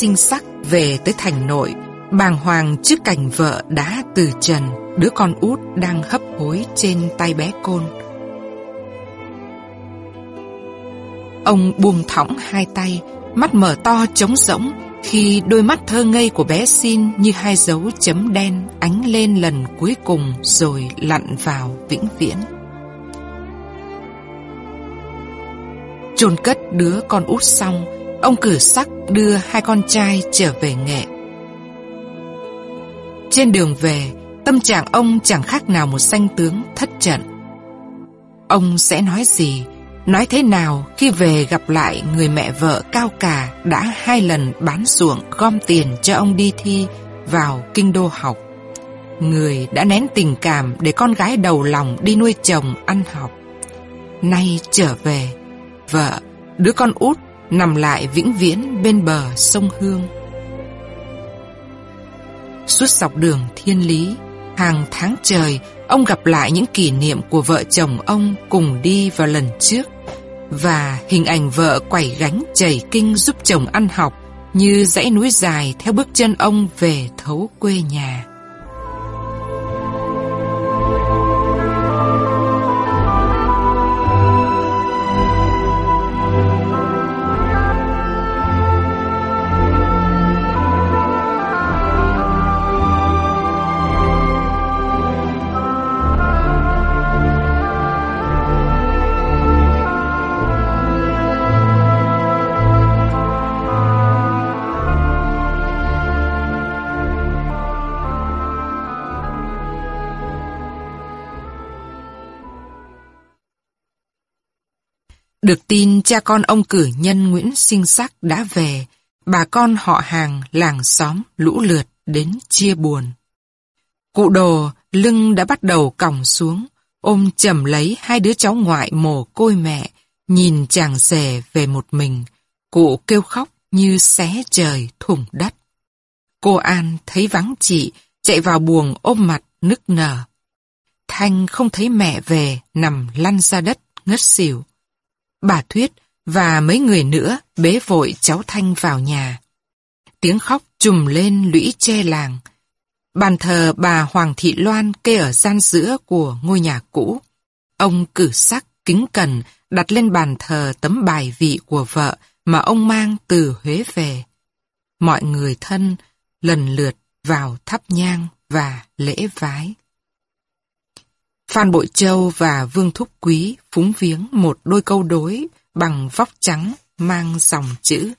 Sinh sắc về tới thành nội, bàng hoàng trước cảnh vợ đã từ trần, đứa con út đang hấp hối trên tay bé côn. Ông buông thõng hai tay, mắt mở to trống rỗng, khi đôi mắt thơ ngây của bé xin như hai dấu chấm đen ánh lên lần cuối cùng rồi lặn vào vĩnh viễn. chôn cất đứa con út xong, ông cử sắc đưa hai con trai trở về nghệ. Trên đường về, tâm trạng ông chẳng khác nào một danh tướng thất trận. Ông sẽ nói gì, nói thế nào khi về gặp lại người mẹ vợ cao cả đã hai lần bán ruộng gom tiền cho ông đi thi vào kinh đô học. Người đã nén tình cảm để con gái đầu lòng đi nuôi chồng ăn học. Nay trở về, vợ, đứa con út nằm lại vĩnh viễn bên bờ sông Hương. Suốt dọc đường thiên lý, hàng tháng trời, ông gặp lại những kỷ niệm của vợ chồng ông cùng đi vào lần trước và hình ảnh vợ quẩy gánh chảy kinh giúp chồng ăn học như dãy núi dài theo bước chân ông về thấu quê nhà. Được tin cha con ông cử nhân Nguyễn Sinh Sắc đã về, bà con họ hàng, làng xóm lũ lượt đến chia buồn. Cụ đồ lưng đã bắt đầu còng xuống, ôm chầm lấy hai đứa cháu ngoại mồ côi mẹ, nhìn chàng rể về một mình. Cụ kêu khóc như xé trời thủng đất. Cô An thấy vắng chị, chạy vào buồng ôm mặt nức nở. Thanh không thấy mẹ về, nằm lăn ra đất, ngất xỉu. Bà Thuyết và mấy người nữa bế vội cháu Thanh vào nhà. Tiếng khóc trùm lên lũy che làng. Bàn thờ bà Hoàng Thị Loan kê ở gian giữa của ngôi nhà cũ. Ông cử sắc, kính cẩn, đặt lên bàn thờ tấm bài vị của vợ mà ông mang từ Huế về. Mọi người thân lần lượt vào thắp nhang và lễ vái. Phan Bội Châu và Vương Thúc Quý phúng viếng một đôi câu đối bằng vóc trắng mang dòng chữ.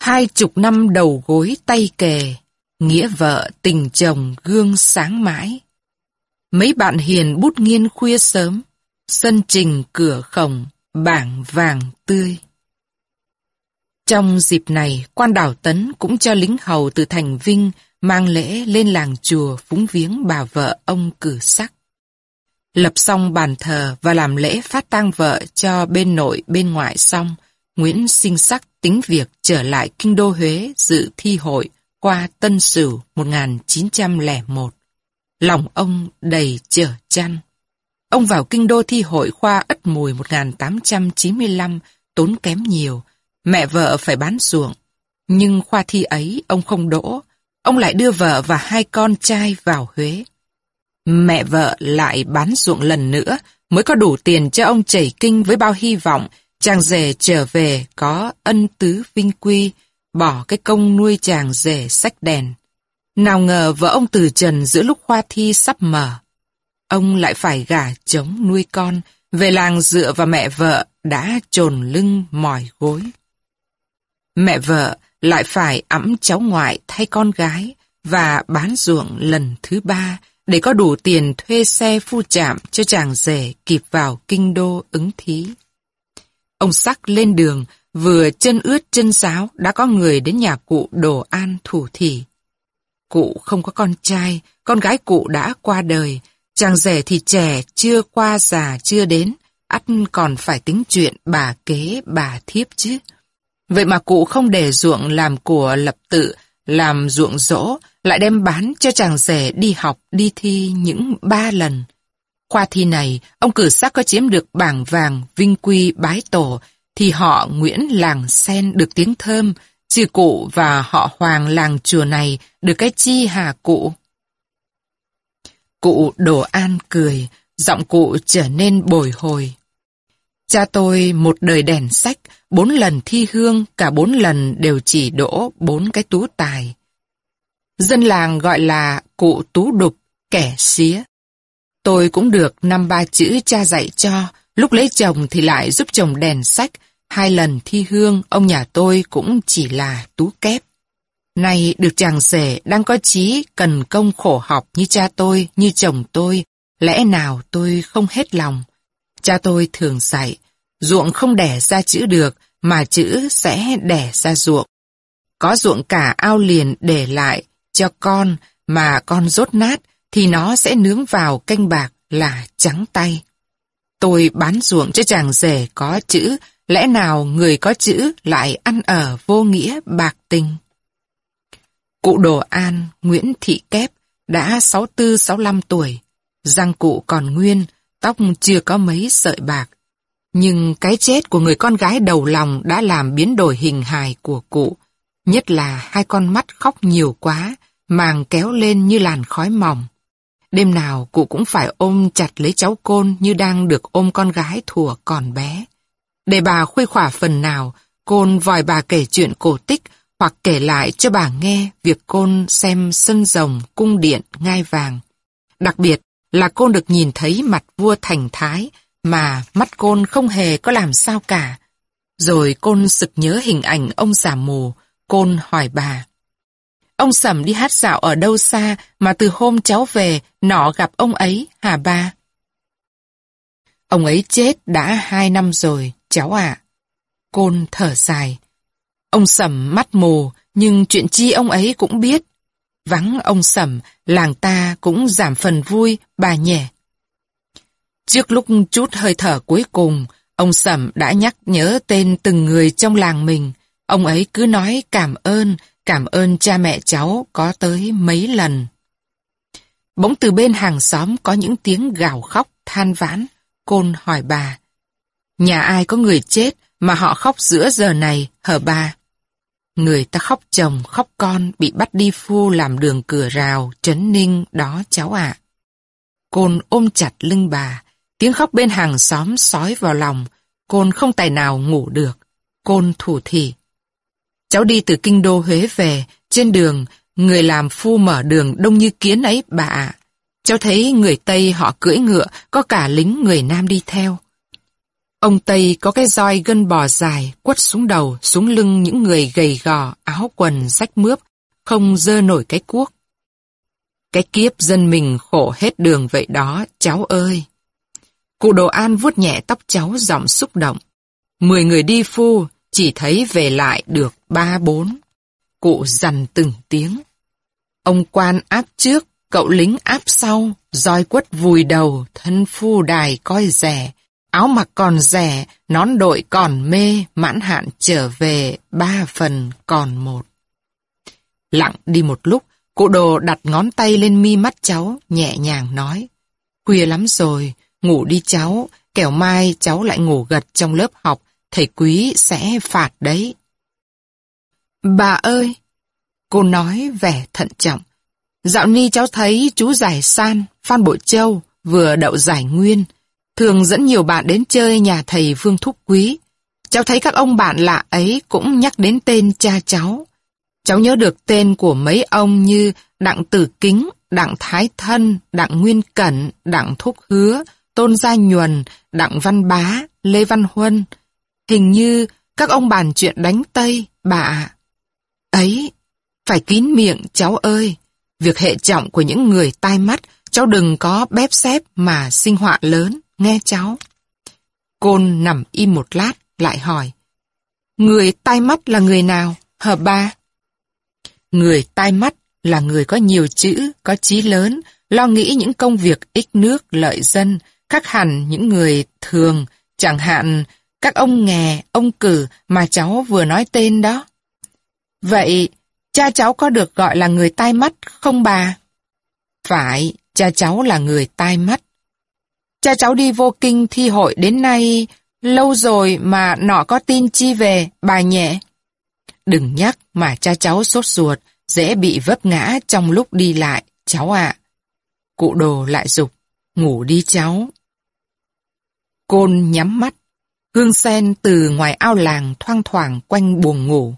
Hai chục năm đầu gối tay kề, nghĩa vợ tình chồng gương sáng mãi. Mấy bạn hiền bút nghiên khuya sớm, sân trình cửa khổng, bảng vàng tươi. Trong dịp này, quan đảo Tấn cũng cho lính hầu từ thành Vinh mang lễ lên làng chùa phúng viếng bà vợ ông cử sắc. Lập xong bàn thờ và làm lễ phát tang vợ cho bên nội bên ngoại xong, Nguyễn sinh sắc tính việc trở lại kinh đô Huế dự thi hội qua Tân Sửu 1901. Lòng ông đầy trở chăn. Ông vào kinh đô thi hội khoa Ất Mùi 1895 tốn kém nhiều, mẹ vợ phải bán ruộng. Nhưng khoa thi ấy ông không đỗ, ông lại đưa vợ và hai con trai vào Huế. Mẹ vợ lại bán ruộng lần nữa mới có đủ tiền cho ông chảy kinh với bao hy vọng chàng rể trở về có ân tứ vinh quy, bỏ cái công nuôi chàng rể sách đèn. Nào ngờ vợ ông từ trần giữa lúc khoa thi sắp mở. Ông lại phải gả chống nuôi con, về làng dựa vào mẹ vợ đã trồn lưng mỏi gối. Mẹ vợ lại phải ẵm cháu ngoại thay con gái và bán ruộng lần thứ ba để có đủ tiền thuê xe phu chạm cho chàng rể kịp vào kinh đô ứng thí. Ông sắc lên đường, vừa chân ướt chân sáo đã có người đến nhà cụ đồ an thủ thỉ. Cụ không có con trai, con gái cụ đã qua đời, chàng rể thì trẻ, chưa qua già chưa đến, ắt còn phải tính chuyện bà kế bà thiếp chứ. Vậy mà cụ không để ruộng làm của lập tự, làm ruộng rỗ, lại đem bán cho chàng rể đi học, đi thi những ba lần. Qua thi này, ông cử sắc có chiếm được bảng vàng vinh quy bái tổ, thì họ Nguyễn Làng Sen được tiếng thơm chư cụ và họ hoàng làng chùa này được cái chi hà cụ? Cụ đồ an cười, giọng cụ trở nên bồi hồi. Cha tôi một đời đèn sách, bốn lần thi hương, cả bốn lần đều chỉ đỗ bốn cái tú tài. Dân làng gọi là cụ tú đục, kẻ xía. Tôi cũng được năm ba chữ cha dạy cho, lúc lấy chồng thì lại giúp chồng đèn sách, hai lần thi hương ông nhà tôi cũng chỉ là tú kép. Nay được chàng rể đang có chí cần công khổ học như cha tôi, như chồng tôi, lẽ nào tôi không hết lòng. Cha tôi thường dạy, ruộng không đẻ ra chữ được, mà chữ sẽ đẻ ra ruộng. Có ruộng cả ao liền để lại cho con, mà con rốt nát, thì nó sẽ nướng vào canh bạc là trắng tay. Tôi bán ruộng cho chàng rể có chữ, lẽ nào người có chữ lại ăn ở vô nghĩa bạc tình. Cụ Đồ An, Nguyễn Thị Kép, đã 64-65 tuổi. Răng cụ còn nguyên, tóc chưa có mấy sợi bạc. Nhưng cái chết của người con gái đầu lòng đã làm biến đổi hình hài của cụ. Nhất là hai con mắt khóc nhiều quá, màng kéo lên như làn khói mỏng. Đêm nào cụ cũng phải ôm chặt lấy cháu côn như đang được ôm con gái thùa còn bé. Để bà khuây khỏa phần nào, côn vòi bà kể chuyện cổ tích hoặc kể lại cho bà nghe việc côn xem sân rồng, cung điện, ngai vàng. Đặc biệt là côn được nhìn thấy mặt vua thành thái, mà mắt côn không hề có làm sao cả. Rồi côn sực nhớ hình ảnh ông già mù, côn hỏi bà. Ông Sầm đi hát dạo ở đâu xa mà từ hôm cháu về nọ gặp ông ấy hả ba? Ông ấy chết đã hai năm rồi, cháu ạ. Côn thở dài. Ông Sầm mắt mù, nhưng chuyện chi ông ấy cũng biết. Vắng ông Sầm, làng ta cũng giảm phần vui, bà nhẹ. Trước lúc chút hơi thở cuối cùng, ông sẩm đã nhắc nhớ tên từng người trong làng mình. Ông ấy cứ nói cảm ơn, cảm ơn cha mẹ cháu có tới mấy lần. Bỗng từ bên hàng xóm có những tiếng gào khóc, than vãn. Côn hỏi bà. Nhà ai có người chết mà họ khóc giữa giờ này, hở bà? Người ta khóc chồng, khóc con, bị bắt đi phu làm đường cửa rào, trấn ninh, đó cháu ạ. Côn ôm chặt lưng bà, tiếng khóc bên hàng xóm sói vào lòng, Côn không tài nào ngủ được. Côn thủ thị Cháu đi từ kinh đô Huế về, trên đường, người làm phu mở đường đông như kiến ấy bà ạ. Cháu thấy người Tây họ cưỡi ngựa, có cả lính người Nam đi theo. Ông Tây có cái roi gân bò dài, quất xuống đầu, xuống lưng những người gầy gò, áo quần rách mướp, không dơ nổi cái cuốc. Cái kiếp dân mình khổ hết đường vậy đó, cháu ơi. Cụ Đồ An vuốt nhẹ tóc cháu giọng xúc động. Mười người đi phu, chỉ thấy về lại được ba bốn. Cụ dằn từng tiếng. Ông quan áp trước, cậu lính áp sau, roi quất vùi đầu, thân phu đài coi rẻ, áo mặc còn rẻ, nón đội còn mê, mãn hạn trở về, ba phần còn một. Lặng đi một lúc, cụ đồ đặt ngón tay lên mi mắt cháu, nhẹ nhàng nói. Khuya lắm rồi, ngủ đi cháu, kẻo mai cháu lại ngủ gật trong lớp học, thầy quý sẽ phạt đấy. Bà ơi! Cô nói vẻ thận trọng. Dạo ni cháu thấy chú Giải San, Phan Bội Châu vừa đậu giải nguyên, thường dẫn nhiều bạn đến chơi nhà thầy Vương Thúc Quý. Cháu thấy các ông bạn lạ ấy cũng nhắc đến tên cha cháu. Cháu nhớ được tên của mấy ông như Đặng Tử Kính, Đặng Thái Thân, Đặng Nguyên Cẩn, Đặng Thúc Hứa, Tôn Gia Nhuần, Đặng Văn Bá, Lê Văn Huân. Hình như các ông bàn chuyện đánh Tây, bà ạ. Ấy, phải kín miệng cháu ơi. Việc hệ trọng của những người tai mắt, cháu đừng có bép xép mà sinh họa lớn, nghe cháu. Côn nằm im một lát, lại hỏi. Người tai mắt là người nào, hờ ba? Người tai mắt là người có nhiều chữ, có trí lớn, lo nghĩ những công việc ích nước, lợi dân, khác hẳn những người thường, chẳng hạn các ông nghè, ông cử mà cháu vừa nói tên đó. Vậy, cha cháu có được gọi là người tai mắt không bà? Phải, cha cháu là người tai mắt. Cha cháu đi vô kinh thi hội đến nay, lâu rồi mà nọ có tin chi về, bà nhẹ. đừng nhắc mà cha cháu sốt ruột, dễ bị vấp ngã trong lúc đi lại, cháu ạ. Cụ đồ lại dục ngủ đi cháu. Côn nhắm mắt, hương sen từ ngoài ao làng thoang thoảng quanh buồng ngủ.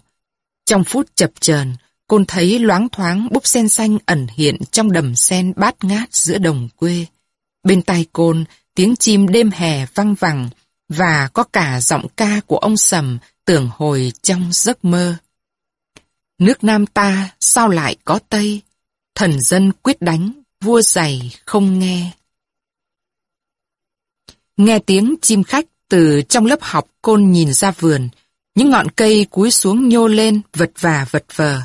Trong phút chập chờn, Côn thấy loáng thoáng búp sen xanh ẩn hiện trong đầm sen bát ngát giữa đồng quê. Bên tai Côn, tiếng chim đêm hè văng vẳng và có cả giọng ca của ông Sầm tưởng hồi trong giấc mơ. Nước Nam ta sao lại có Tây? Thần dân quyết đánh, vua giày không nghe. Nghe tiếng chim khách từ trong lớp học côn nhìn ra vườn, những ngọn cây cúi xuống nhô lên vật vả vật vờ.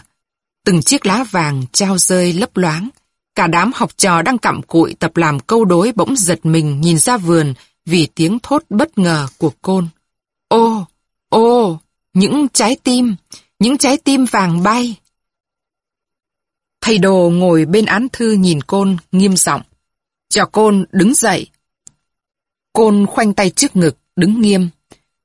Từng chiếc lá vàng trao rơi lấp loáng. Cả đám học trò đang cặm cụi tập làm câu đối bỗng giật mình nhìn ra vườn vì tiếng thốt bất ngờ của côn. Ô, ô, những trái tim, những trái tim vàng bay. Thầy đồ ngồi bên án thư nhìn côn, nghiêm giọng. Cho côn đứng dậy. Côn khoanh tay trước ngực, đứng nghiêm.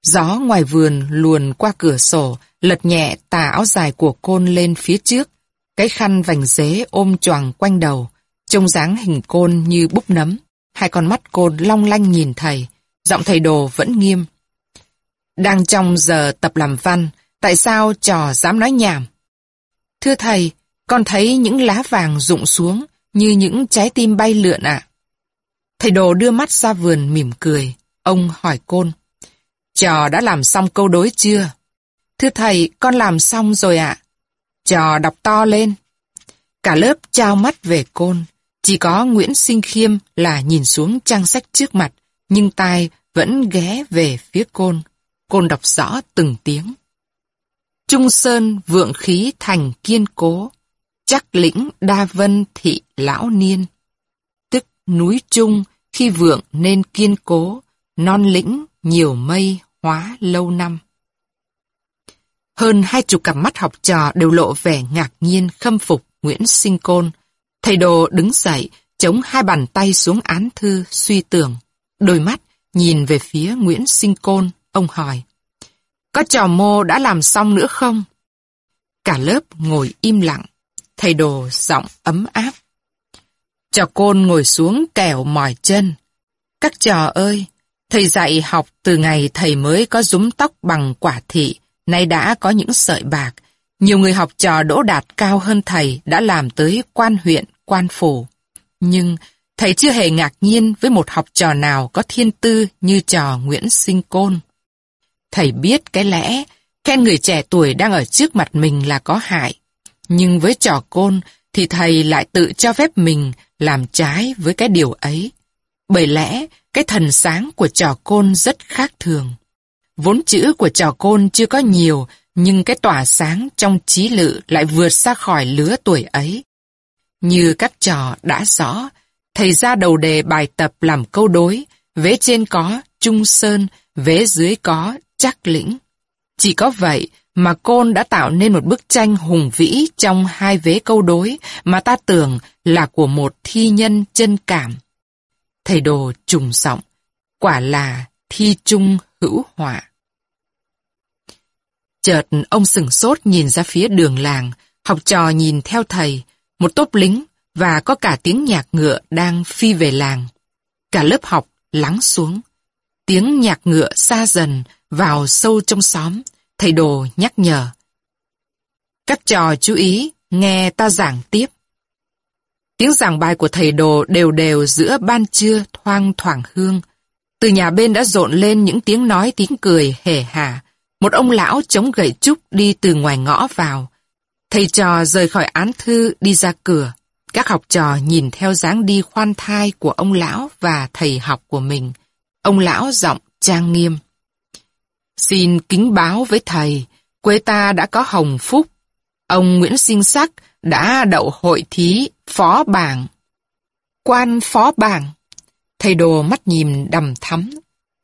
Gió ngoài vườn luồn qua cửa sổ, lật nhẹ tà áo dài của côn lên phía trước. Cái khăn vành dế ôm choàng quanh đầu, trông dáng hình côn như búp nấm. Hai con mắt côn long lanh nhìn thầy, giọng thầy đồ vẫn nghiêm. Đang trong giờ tập làm văn, tại sao trò dám nói nhảm? Thưa thầy, con thấy những lá vàng rụng xuống như những trái tim bay lượn ạ. Thầy đồ đưa mắt ra vườn mỉm cười. Ông hỏi côn. Trò đã làm xong câu đối chưa? Thưa thầy, con làm xong rồi ạ. Trò đọc to lên. Cả lớp trao mắt về côn. Chỉ có Nguyễn Sinh Khiêm là nhìn xuống trang sách trước mặt, nhưng tai vẫn ghé về phía côn. Côn đọc rõ từng tiếng. Trung Sơn vượng khí thành kiên cố, chắc lĩnh đa vân thị lão niên. Núi Trung khi vượng nên kiên cố, non lĩnh nhiều mây hóa lâu năm. Hơn hai chục cặp mắt học trò đều lộ vẻ ngạc nhiên khâm phục Nguyễn Sinh Côn. Thầy đồ đứng dậy, chống hai bàn tay xuống án thư suy tưởng. Đôi mắt nhìn về phía Nguyễn Sinh Côn, ông hỏi. Có trò mô đã làm xong nữa không? Cả lớp ngồi im lặng. Thầy đồ giọng ấm áp. Trò côn ngồi xuống kẻo mỏi chân. Các trò ơi, thầy dạy học từ ngày thầy mới có rúm tóc bằng quả thị, nay đã có những sợi bạc. Nhiều người học trò đỗ đạt cao hơn thầy đã làm tới quan huyện, quan phủ. Nhưng thầy chưa hề ngạc nhiên với một học trò nào có thiên tư như trò Nguyễn Sinh Côn. Thầy biết cái lẽ, khen người trẻ tuổi đang ở trước mặt mình là có hại. Nhưng với trò côn thì thầy lại tự cho phép mình làm trái với cái điều ấy. Bởi lẽ, cái thần sáng của trò côn rất khác thường. Vốn chữ của trò côn chưa có nhiều, nhưng cái tỏa sáng trong trí lự lại vượt xa khỏi lứa tuổi ấy. Như các trò đã rõ, thầy ra đầu đề bài tập làm câu đối, vế trên có Trung Sơn, vế dưới có chắc lĩnh. Chỉ có vậy mà Côn đã tạo nên một bức tranh hùng vĩ trong hai vế câu đối mà ta tưởng là của một thi nhân chân cảm. Thầy đồ trùng giọng, quả là thi trung hữu họa. Chợt ông sừng sốt nhìn ra phía đường làng, học trò nhìn theo thầy, một tốp lính và có cả tiếng nhạc ngựa đang phi về làng. Cả lớp học lắng xuống. Tiếng nhạc ngựa xa dần vào sâu trong xóm, thầy đồ nhắc nhở. Các trò chú ý, nghe ta giảng tiếp. Tiếng giảng bài của thầy đồ đều đều giữa ban trưa thoang thoảng hương. Từ nhà bên đã rộn lên những tiếng nói tiếng cười hề hà. Một ông lão chống gậy trúc đi từ ngoài ngõ vào. Thầy trò rời khỏi án thư đi ra cửa. Các học trò nhìn theo dáng đi khoan thai của ông lão và thầy học của mình. Ông lão giọng trang nghiêm. Xin kính báo với thầy, quê ta đã có hồng phúc. Ông Nguyễn Sinh Sắc đã đậu hội thí phó bảng. Quan phó bảng. Thầy đồ mắt nhìn đầm thắm,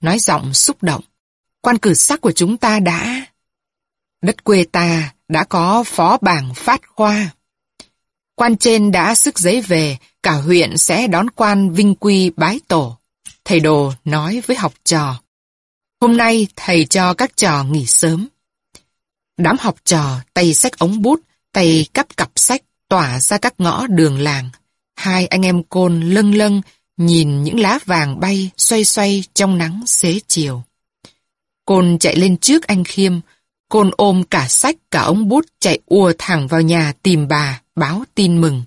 nói giọng xúc động. Quan cử sắc của chúng ta đã... Đất quê ta đã có phó bảng phát khoa. Quan trên đã sức giấy về, cả huyện sẽ đón quan vinh quy bái tổ. Thầy đồ nói với học trò. Hôm nay thầy cho các trò nghỉ sớm. Đám học trò, tay sách ống bút, tay cắp cặp sách, tỏa ra các ngõ đường làng. Hai anh em côn lâng lâng, nhìn những lá vàng bay xoay xoay trong nắng xế chiều. Côn chạy lên trước anh Khiêm, Côn ôm cả sách cả ống bút chạy ùa thẳng vào nhà tìm bà, báo tin mừng.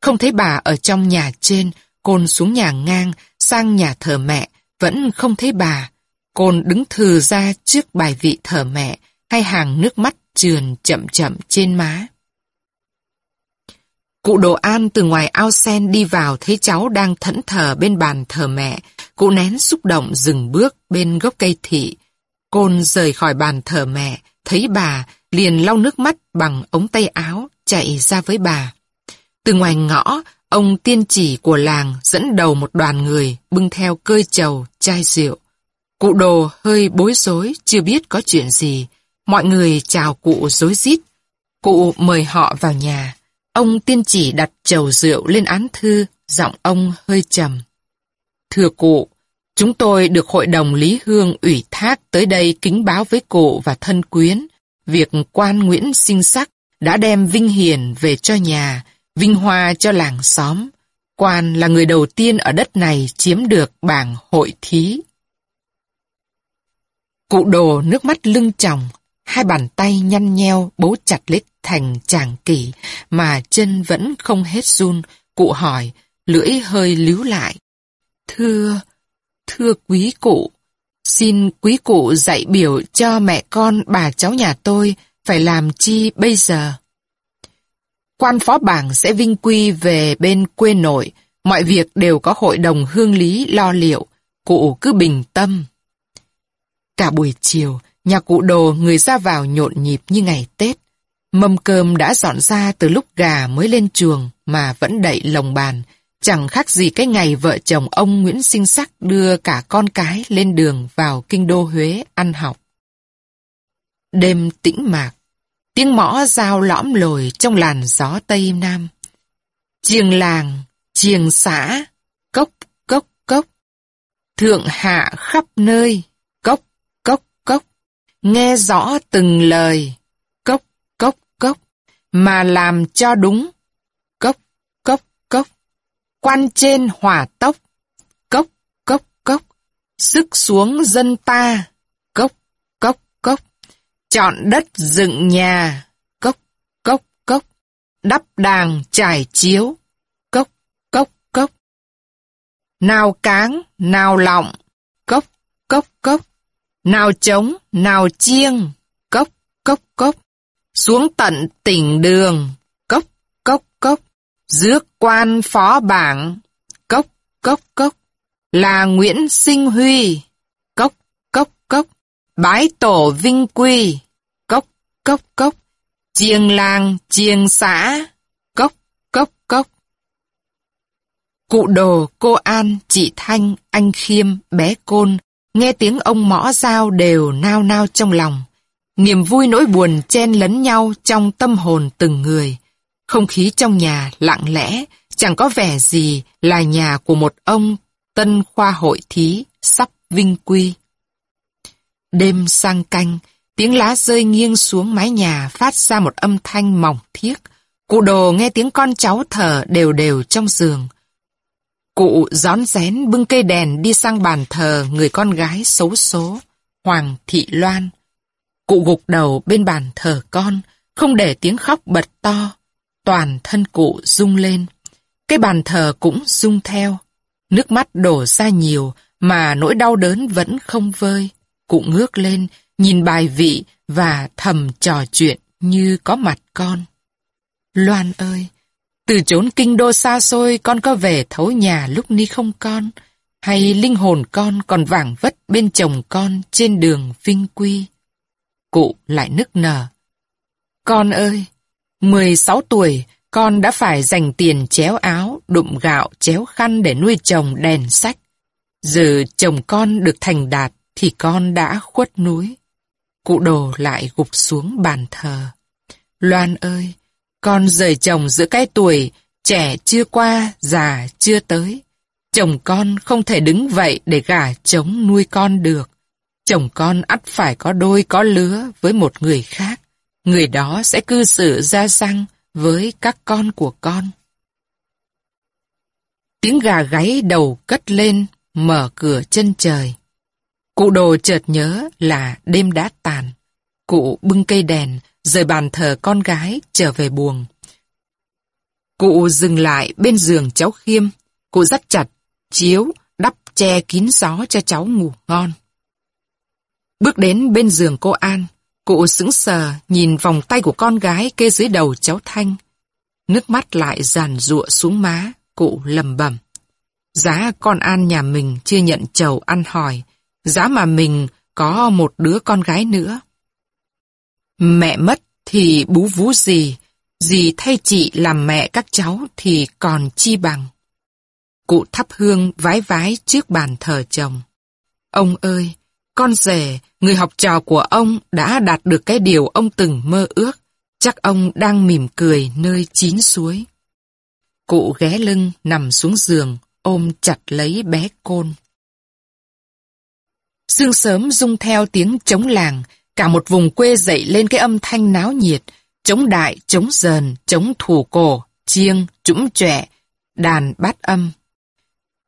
Không thấy bà ở trong nhà trên, Côn xuống nhà ngang, sang nhà thờ mẹ, vẫn không thấy bà. Côn đứng thừ ra trước bài vị thờ mẹ, hai hàng nước mắt trườn chậm chậm trên má. Cụ Đồ An từ ngoài ao sen đi vào thấy cháu đang thẫn thờ bên bàn thờ mẹ. Cụ nén xúc động dừng bước bên gốc cây thị. Côn rời khỏi bàn thờ mẹ, thấy bà, liền lau nước mắt bằng ống tay áo, chạy ra với bà. Từ ngoài ngõ, ông tiên chỉ của làng dẫn đầu một đoàn người bưng theo cơi trầu, chai rượu. Cụ đồ hơi bối rối, chưa biết có chuyện gì. Mọi người chào cụ rối rít. Cụ mời họ vào nhà. Ông tiên chỉ đặt chầu rượu lên án thư, giọng ông hơi trầm. Thưa cụ, chúng tôi được Hội đồng Lý Hương ủy thác tới đây kính báo với cụ và thân quyến. Việc quan Nguyễn sinh sắc đã đem vinh hiền về cho nhà, vinh hoa cho làng xóm. Quan là người đầu tiên ở đất này chiếm được bảng hội thí. Cụ đồ nước mắt lưng tròng, hai bàn tay nhăn nheo bấu chặt lấy thành chàng kỷ, mà chân vẫn không hết run. Cụ hỏi, lưỡi hơi líu lại. Thưa, thưa quý cụ, xin quý cụ dạy biểu cho mẹ con bà cháu nhà tôi phải làm chi bây giờ. Quan phó bảng sẽ vinh quy về bên quê nội, mọi việc đều có hội đồng hương lý lo liệu, cụ cứ bình tâm. Cả buổi chiều, nhà cụ đồ người ra vào nhộn nhịp như ngày Tết. Mâm cơm đã dọn ra từ lúc gà mới lên chuồng mà vẫn đậy lồng bàn, chẳng khác gì cái ngày vợ chồng ông Nguyễn Sinh Sắc đưa cả con cái lên đường vào kinh đô Huế ăn học. Đêm tĩnh mạc, tiếng mõ dao lõm lồi trong làn gió Tây Nam. chiềng làng, chiềng xã, cốc, cốc, cốc. Thượng hạ khắp nơi. Nghe rõ từng lời, cốc, cốc, cốc. Mà làm cho đúng, cốc, cốc, cốc. Quan trên hỏa tốc, cốc, cốc, cốc. Sức xuống dân ta, cốc, cốc, cốc. Chọn đất dựng nhà, cốc, cốc, cốc. Đắp đàng trải chiếu, cốc, cốc, cốc. Nào cáng, nào lọng, cốc, cốc, cốc. Nào trống, nào chiêng, cốc, cốc, cốc. Xuống tận tỉnh đường, cốc, cốc, cốc. Dước quan phó bảng, cốc, cốc, cốc. Là Nguyễn Sinh Huy, cốc, cốc, cốc. Bái tổ vinh quy, cốc, cốc, cốc. Chiêng làng, chiêng xã, cốc, cốc, cốc. Cụ đồ, cô An, chị Thanh, anh Khiêm, bé Côn, nghe tiếng ông mõ dao đều nao nao trong lòng. Niềm vui nỗi buồn chen lấn nhau trong tâm hồn từng người. Không khí trong nhà lặng lẽ, chẳng có vẻ gì là nhà của một ông tân khoa hội thí sắp vinh quy. Đêm sang canh, tiếng lá rơi nghiêng xuống mái nhà phát ra một âm thanh mỏng thiếc. Cụ đồ nghe tiếng con cháu thở đều đều trong giường. Cụ gión rén bưng cây đèn đi sang bàn thờ người con gái xấu số, Hoàng Thị Loan. Cụ gục đầu bên bàn thờ con, không để tiếng khóc bật to. Toàn thân cụ rung lên. Cái bàn thờ cũng rung theo. Nước mắt đổ ra nhiều mà nỗi đau đớn vẫn không vơi. Cụ ngước lên, nhìn bài vị và thầm trò chuyện như có mặt con. Loan ơi, từ chốn kinh đô xa xôi con có về thấu nhà lúc ni không con, hay linh hồn con còn vảng vất bên chồng con trên đường vinh quy. Cụ lại nức nở. Con ơi, 16 tuổi, con đã phải dành tiền chéo áo, đụng gạo, chéo khăn để nuôi chồng đèn sách. Giờ chồng con được thành đạt thì con đã khuất núi. Cụ đồ lại gục xuống bàn thờ. Loan ơi, con rời chồng giữa cái tuổi, trẻ chưa qua, già chưa tới. Chồng con không thể đứng vậy để gả chống nuôi con được. Chồng con ắt phải có đôi có lứa với một người khác. người đó sẽ cư xử ra răng với các con của con. Tiếng gà gáy đầu cất lên, mở cửa chân trời. Cụ đồ chợt nhớ là đêm đã tàn. Cụ bưng cây đèn, rời bàn thờ con gái, trở về buồng. Cụ dừng lại bên giường cháu Khiêm. Cụ dắt chặt, chiếu, đắp che kín gió cho cháu ngủ ngon. Bước đến bên giường cô An, cụ sững sờ nhìn vòng tay của con gái kê dưới đầu cháu Thanh. Nước mắt lại giàn rụa xuống má, cụ lầm bầm. Giá con An nhà mình chưa nhận chầu ăn hỏi, giá mà mình có một đứa con gái nữa. Mẹ mất thì bú vú gì, gì thay chị làm mẹ các cháu thì còn chi bằng. Cụ thắp hương vái vái trước bàn thờ chồng. Ông ơi, con rể, người học trò của ông đã đạt được cái điều ông từng mơ ước. Chắc ông đang mỉm cười nơi chín suối. Cụ ghé lưng nằm xuống giường, ôm chặt lấy bé côn. Sương sớm rung theo tiếng trống làng, cả một vùng quê dậy lên cái âm thanh náo nhiệt, chống đại, chống dờn, chống thủ cổ, chiêng, trũng trẻ, đàn bát âm.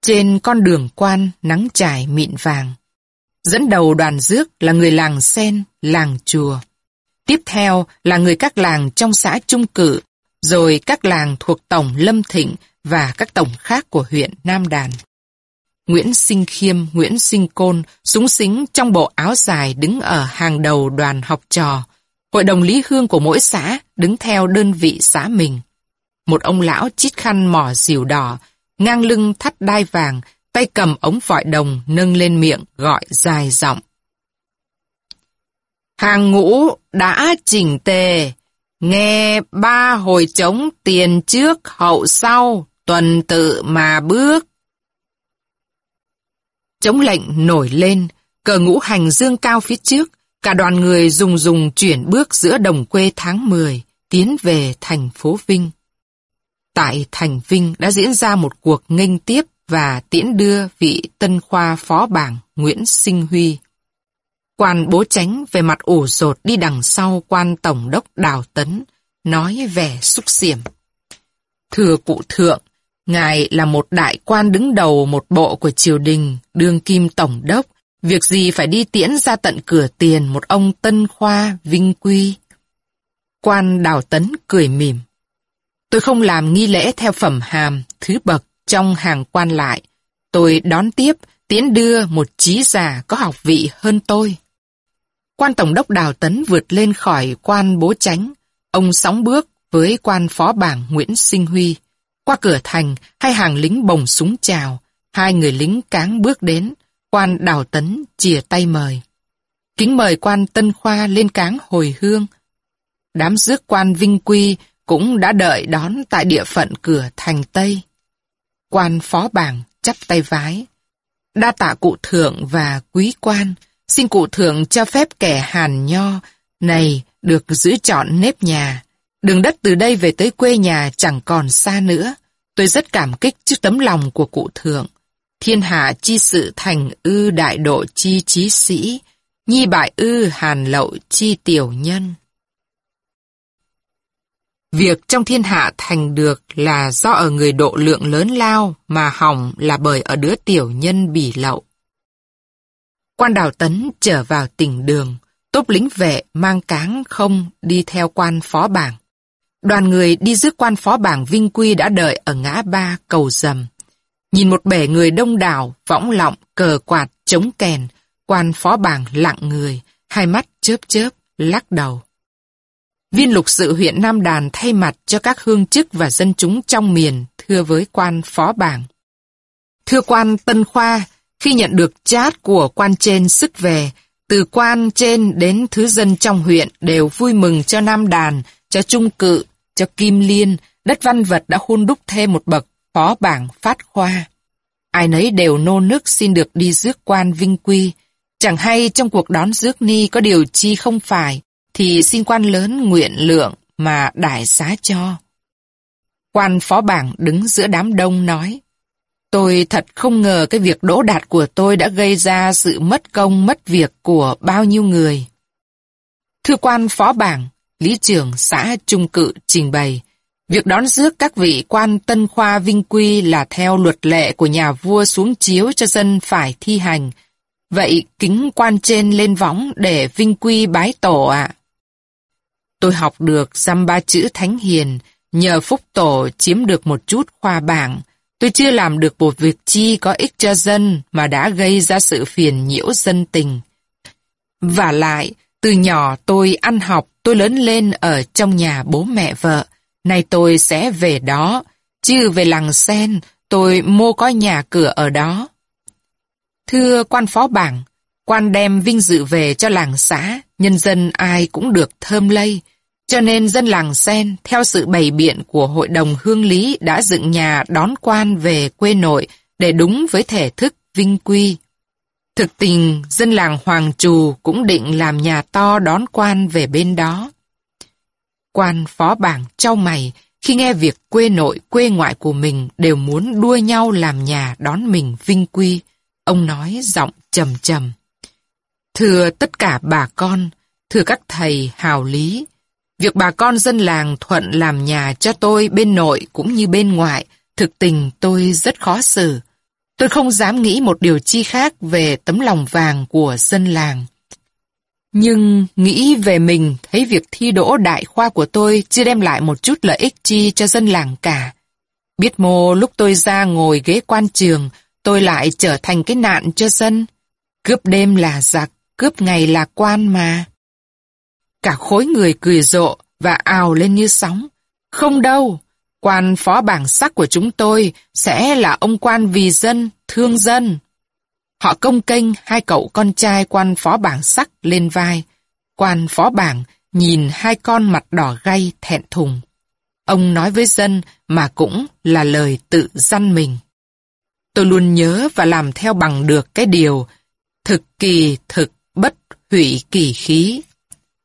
Trên con đường quan, nắng trải mịn vàng. Dẫn đầu đoàn rước là người làng sen, làng chùa. Tiếp theo là người các làng trong xã Trung Cử, rồi các làng thuộc Tổng Lâm Thịnh và các tổng khác của huyện Nam Đàn. Nguyễn Sinh Khiêm, Nguyễn Sinh Côn, súng xính trong bộ áo dài đứng ở hàng đầu đoàn học trò. Hội đồng lý hương của mỗi xã đứng theo đơn vị xã mình. Một ông lão chít khăn mỏ dìu đỏ, ngang lưng thắt đai vàng, tay cầm ống vọi đồng nâng lên miệng gọi dài giọng. Hàng ngũ đã chỉnh tề, nghe ba hồi trống tiền trước hậu sau, tuần tự mà bước. Chống lệnh nổi lên, cờ ngũ hành dương cao phía trước, cả đoàn người dùng dùng chuyển bước giữa đồng quê tháng 10, tiến về thành phố Vinh. Tại thành Vinh đã diễn ra một cuộc nghênh tiếp và tiễn đưa vị tân khoa phó bảng Nguyễn Sinh Huy. Quan bố tránh về mặt ủ rột đi đằng sau quan tổng đốc Đào Tấn, nói vẻ xúc xiểm. Thưa cụ thượng, ngài là một đại quan đứng đầu một bộ của triều đình, đương kim tổng đốc, việc gì phải đi tiễn ra tận cửa tiền một ông tân khoa vinh quy. Quan Đào Tấn cười mỉm. Tôi không làm nghi lễ theo phẩm hàm, thứ bậc trong hàng quan lại. Tôi đón tiếp, tiễn đưa một trí già có học vị hơn tôi. Quan Tổng đốc Đào Tấn vượt lên khỏi quan bố tránh. Ông sóng bước với quan phó bảng Nguyễn Sinh Huy. Qua cửa thành, hai hàng lính bồng súng chào. Hai người lính cáng bước đến. Quan Đào Tấn chìa tay mời. Kính mời quan Tân Khoa lên cáng hồi hương. Đám rước quan Vinh Quy cũng đã đợi đón tại địa phận cửa thành Tây. Quan phó bảng chắp tay vái. Đa tạ cụ thượng và quý quan, xin cụ thượng cho phép kẻ hàn nho này được giữ chọn nếp nhà. Đường đất từ đây về tới quê nhà chẳng còn xa nữa. Tôi rất cảm kích trước tấm lòng của cụ thượng. Thiên hạ chi sự thành ư đại độ chi trí sĩ, nhi bại ư hàn lậu chi tiểu nhân. Việc trong thiên hạ thành được là do ở người độ lượng lớn lao mà hỏng là bởi ở đứa tiểu nhân bỉ lậu. Quan đào tấn trở vào tỉnh đường, tốp lính vệ mang cáng không đi theo quan phó bảng. Đoàn người đi rước quan phó bảng Vinh Quy đã đợi ở ngã ba cầu dầm. Nhìn một bể người đông đảo, võng lọng, cờ quạt, chống kèn, quan phó bảng lặng người, hai mắt chớp chớp, lắc đầu. Viên lục sự huyện Nam Đàn thay mặt cho các hương chức và dân chúng trong miền thưa với quan phó bảng. Thưa quan Tân Khoa, khi nhận được chat của quan trên sức về, từ quan trên đến thứ dân trong huyện đều vui mừng cho Nam Đàn, cho Trung Cự, cho Kim Liên, đất văn vật đã hôn đúc thêm một bậc phó bảng phát khoa. Ai nấy đều nô nức xin được đi rước quan vinh quy. Chẳng hay trong cuộc đón rước ni có điều chi không phải, thì xin quan lớn nguyện lượng mà đại xá cho. Quan phó bảng đứng giữa đám đông nói, Tôi thật không ngờ cái việc đỗ đạt của tôi đã gây ra sự mất công mất việc của bao nhiêu người. Thưa quan phó bảng, lý trưởng xã Trung Cự trình bày. Việc đón rước các vị quan tân khoa vinh quy là theo luật lệ của nhà vua xuống chiếu cho dân phải thi hành. Vậy kính quan trên lên võng để vinh quy bái tổ ạ. Tôi học được dăm ba chữ thánh hiền, nhờ phúc tổ chiếm được một chút khoa bảng. Tôi chưa làm được một việc chi có ích cho dân mà đã gây ra sự phiền nhiễu dân tình. Và lại, từ nhỏ tôi ăn học, tôi lớn lên ở trong nhà bố mẹ vợ. Nay tôi sẽ về đó, chứ về làng sen, tôi mua có nhà cửa ở đó. Thưa quan phó bảng, quan đem vinh dự về cho làng xã, nhân dân ai cũng được thơm lây. Cho nên dân làng Sen, theo sự bày biện của Hội đồng Hương Lý đã dựng nhà đón quan về quê nội để đúng với thể thức vinh quy. Thực tình, dân làng Hoàng Trù cũng định làm nhà to đón quan về bên đó. Quan phó bảng trao mày khi nghe việc quê nội quê ngoại của mình đều muốn đua nhau làm nhà đón mình vinh quy. Ông nói giọng trầm trầm. Thưa tất cả bà con, thưa các thầy hào lý, việc bà con dân làng thuận làm nhà cho tôi bên nội cũng như bên ngoại, thực tình tôi rất khó xử. Tôi không dám nghĩ một điều chi khác về tấm lòng vàng của dân làng. Nhưng nghĩ về mình thấy việc thi đỗ đại khoa của tôi chưa đem lại một chút lợi ích chi cho dân làng cả. Biết mô lúc tôi ra ngồi ghế quan trường, tôi lại trở thành cái nạn cho dân. Cướp đêm là giặc, cướp ngày là quan mà. Cả khối người cười rộ và ào lên như sóng. Không đâu, quan phó bảng sắc của chúng tôi sẽ là ông quan vì dân, thương dân. Họ công kênh hai cậu con trai quan phó bảng sắc lên vai. Quan phó bảng nhìn hai con mặt đỏ gay thẹn thùng. Ông nói với dân mà cũng là lời tự dăn mình. Tôi luôn nhớ và làm theo bằng được cái điều thực kỳ thực bất hủy kỳ khí,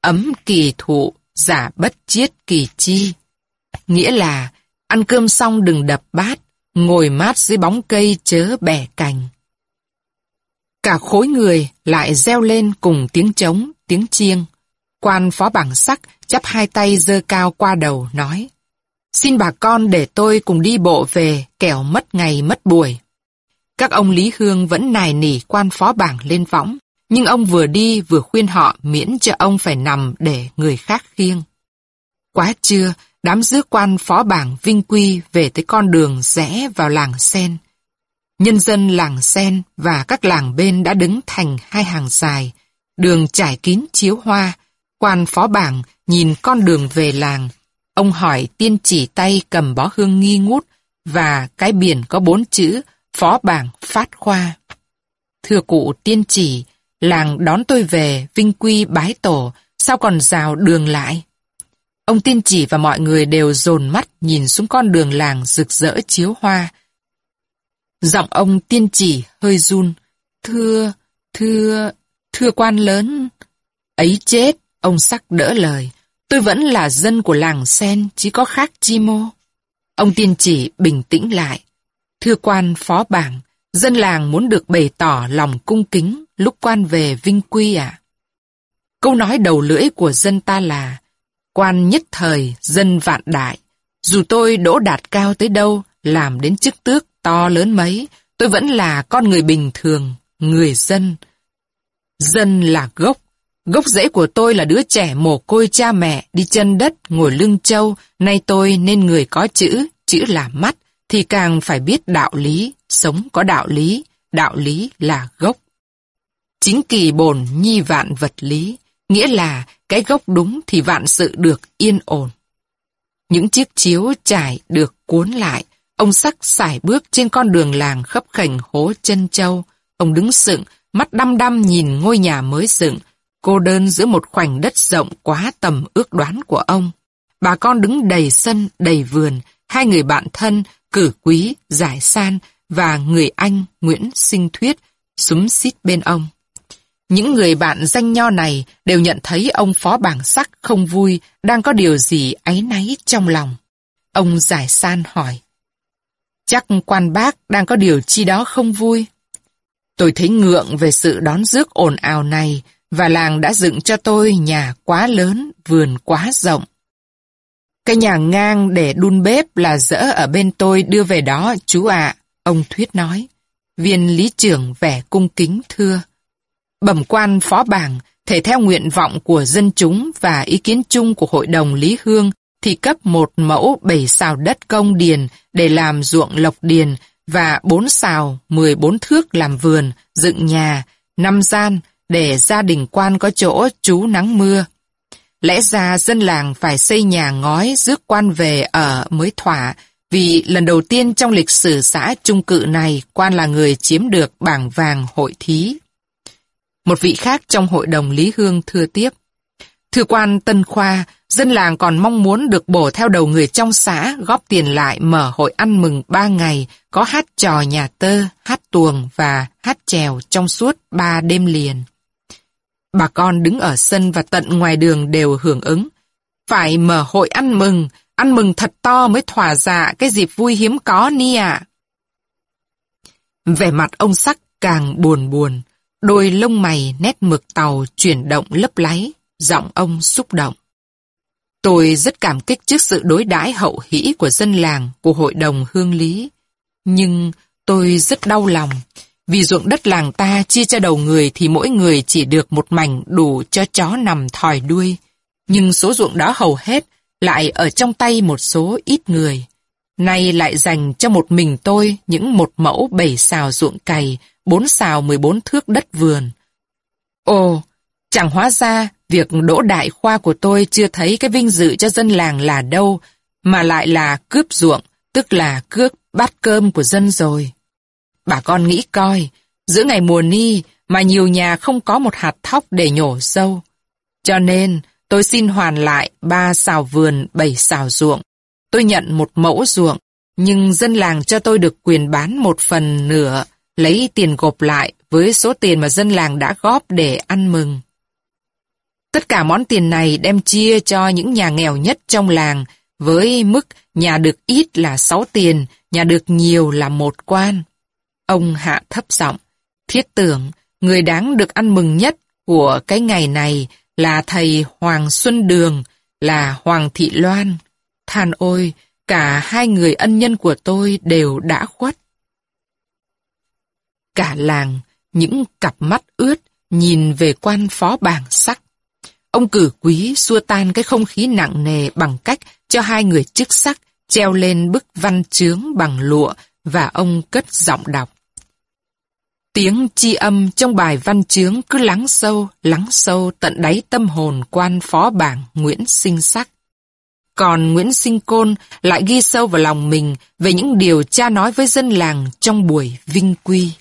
ấm kỳ thụ, giả bất chiết kỳ chi. Nghĩa là, ăn cơm xong đừng đập bát, ngồi mát dưới bóng cây chớ bẻ cành. Cả khối người lại reo lên cùng tiếng trống, tiếng chiêng. Quan phó bảng sắc chắp hai tay dơ cao qua đầu nói Xin bà con để tôi cùng đi bộ về kẻo mất ngày mất buổi. Các ông Lý Hương vẫn nài nỉ quan phó bảng lên võng, nhưng ông vừa đi vừa khuyên họ miễn cho ông phải nằm để người khác khiêng. Quá trưa, đám dước quan phó bảng vinh quy về tới con đường rẽ vào làng sen. Nhân dân làng sen và các làng bên đã đứng thành hai hàng dài, đường trải kín chiếu hoa, quan phó bảng nhìn con đường về làng. Ông hỏi tiên chỉ tay cầm bó hương nghi ngút và cái biển có bốn chữ phó bảng phát khoa. Thưa cụ tiên chỉ, làng đón tôi về vinh quy bái tổ, sao còn rào đường lại? Ông tiên chỉ và mọi người đều dồn mắt nhìn xuống con đường làng rực rỡ chiếu hoa. Giọng ông tiên chỉ hơi run. Thưa, thưa, thưa quan lớn. Ấy chết, ông sắc đỡ lời. Tôi vẫn là dân của làng sen, chỉ có khác chi mô. Ông tiên chỉ bình tĩnh lại. Thưa quan phó bảng, dân làng muốn được bày tỏ lòng cung kính lúc quan về vinh quy ạ. Câu nói đầu lưỡi của dân ta là quan nhất thời, dân vạn đại. Dù tôi đỗ đạt cao tới đâu, làm đến chức tước to lớn mấy, tôi vẫn là con người bình thường, người dân. Dân là gốc. Gốc rễ của tôi là đứa trẻ mồ côi cha mẹ, đi chân đất, ngồi lưng châu. Nay tôi nên người có chữ, chữ là mắt, thì càng phải biết đạo lý, sống có đạo lý, đạo lý là gốc. Chính kỳ bồn nhi vạn vật lý, nghĩa là cái gốc đúng thì vạn sự được yên ổn. Những chiếc chiếu trải được cuốn lại, ông sắc xài bước trên con đường làng khấp khảnh hố chân châu. Ông đứng sững, mắt đăm đăm nhìn ngôi nhà mới dựng, cô đơn giữa một khoảnh đất rộng quá tầm ước đoán của ông. Bà con đứng đầy sân, đầy vườn, hai người bạn thân, cử quý, giải san và người anh Nguyễn Sinh Thuyết súng xít bên ông. Những người bạn danh nho này đều nhận thấy ông phó bảng sắc không vui, đang có điều gì áy náy trong lòng. Ông giải san hỏi. Chắc quan bác đang có điều chi đó không vui. Tôi thấy ngượng về sự đón rước ồn ào này, và làng đã dựng cho tôi nhà quá lớn, vườn quá rộng. Cái nhà ngang để đun bếp là dỡ ở bên tôi đưa về đó, chú ạ, ông Thuyết nói. Viên lý trưởng vẻ cung kính thưa. Bẩm quan phó bảng, thể theo nguyện vọng của dân chúng và ý kiến chung của Hội đồng Lý Hương thì cấp một mẫu bảy xào đất công điền để làm ruộng lộc điền và bốn xào, mười bốn thước làm vườn, dựng nhà, năm gian để gia đình quan có chỗ trú nắng mưa. Lẽ ra dân làng phải xây nhà ngói rước quan về ở mới thỏa, vì lần đầu tiên trong lịch sử xã trung cự này quan là người chiếm được bảng vàng hội thí. Một vị khác trong hội đồng Lý Hương thưa tiếp. Thưa quan Tân Khoa, dân làng còn mong muốn được bổ theo đầu người trong xã góp tiền lại mở hội ăn mừng ba ngày, có hát trò nhà tơ, hát tuồng và hát trèo trong suốt ba đêm liền. Bà con đứng ở sân và tận ngoài đường đều hưởng ứng. Phải mở hội ăn mừng, ăn mừng thật to mới thỏa dạ cái dịp vui hiếm có ni ạ. Vẻ mặt ông sắc càng buồn buồn, đôi lông mày nét mực tàu chuyển động lấp láy, giọng ông xúc động. Tôi rất cảm kích trước sự đối đãi hậu hỷ của dân làng, của hội đồng hương lý. Nhưng tôi rất đau lòng, vì ruộng đất làng ta chia cho đầu người thì mỗi người chỉ được một mảnh đủ cho chó nằm thòi đuôi. Nhưng số ruộng đó hầu hết lại ở trong tay một số ít người. Nay lại dành cho một mình tôi những một mẫu bảy xào ruộng cày, bốn xào mười bốn thước đất vườn. Ồ, chẳng hóa ra việc đỗ đại khoa của tôi chưa thấy cái vinh dự cho dân làng là đâu, mà lại là cướp ruộng, tức là cướp bát cơm của dân rồi. Bà con nghĩ coi, giữa ngày mùa ni mà nhiều nhà không có một hạt thóc để nhổ dâu. Cho nên, tôi xin hoàn lại ba xào vườn, bảy xào ruộng. Tôi nhận một mẫu ruộng, nhưng dân làng cho tôi được quyền bán một phần nửa, lấy tiền gộp lại với số tiền mà dân làng đã góp để ăn mừng. Tất cả món tiền này đem chia cho những nhà nghèo nhất trong làng, với mức nhà được ít là sáu tiền, nhà được nhiều là một quan. Ông hạ thấp giọng, thiết tưởng người đáng được ăn mừng nhất của cái ngày này là thầy Hoàng Xuân Đường, là Hoàng Thị Loan. Than ôi, cả hai người ân nhân của tôi đều đã khuất. Cả làng, những cặp mắt ướt nhìn về quan phó bảng sắc. Ông cử quý xua tan cái không khí nặng nề bằng cách cho hai người chức sắc treo lên bức văn chướng bằng lụa và ông cất giọng đọc. Tiếng chi âm trong bài văn chướng cứ lắng sâu, lắng sâu tận đáy tâm hồn quan phó bảng Nguyễn Sinh Sắc. Còn Nguyễn Sinh Côn lại ghi sâu vào lòng mình về những điều cha nói với dân làng trong buổi vinh quy.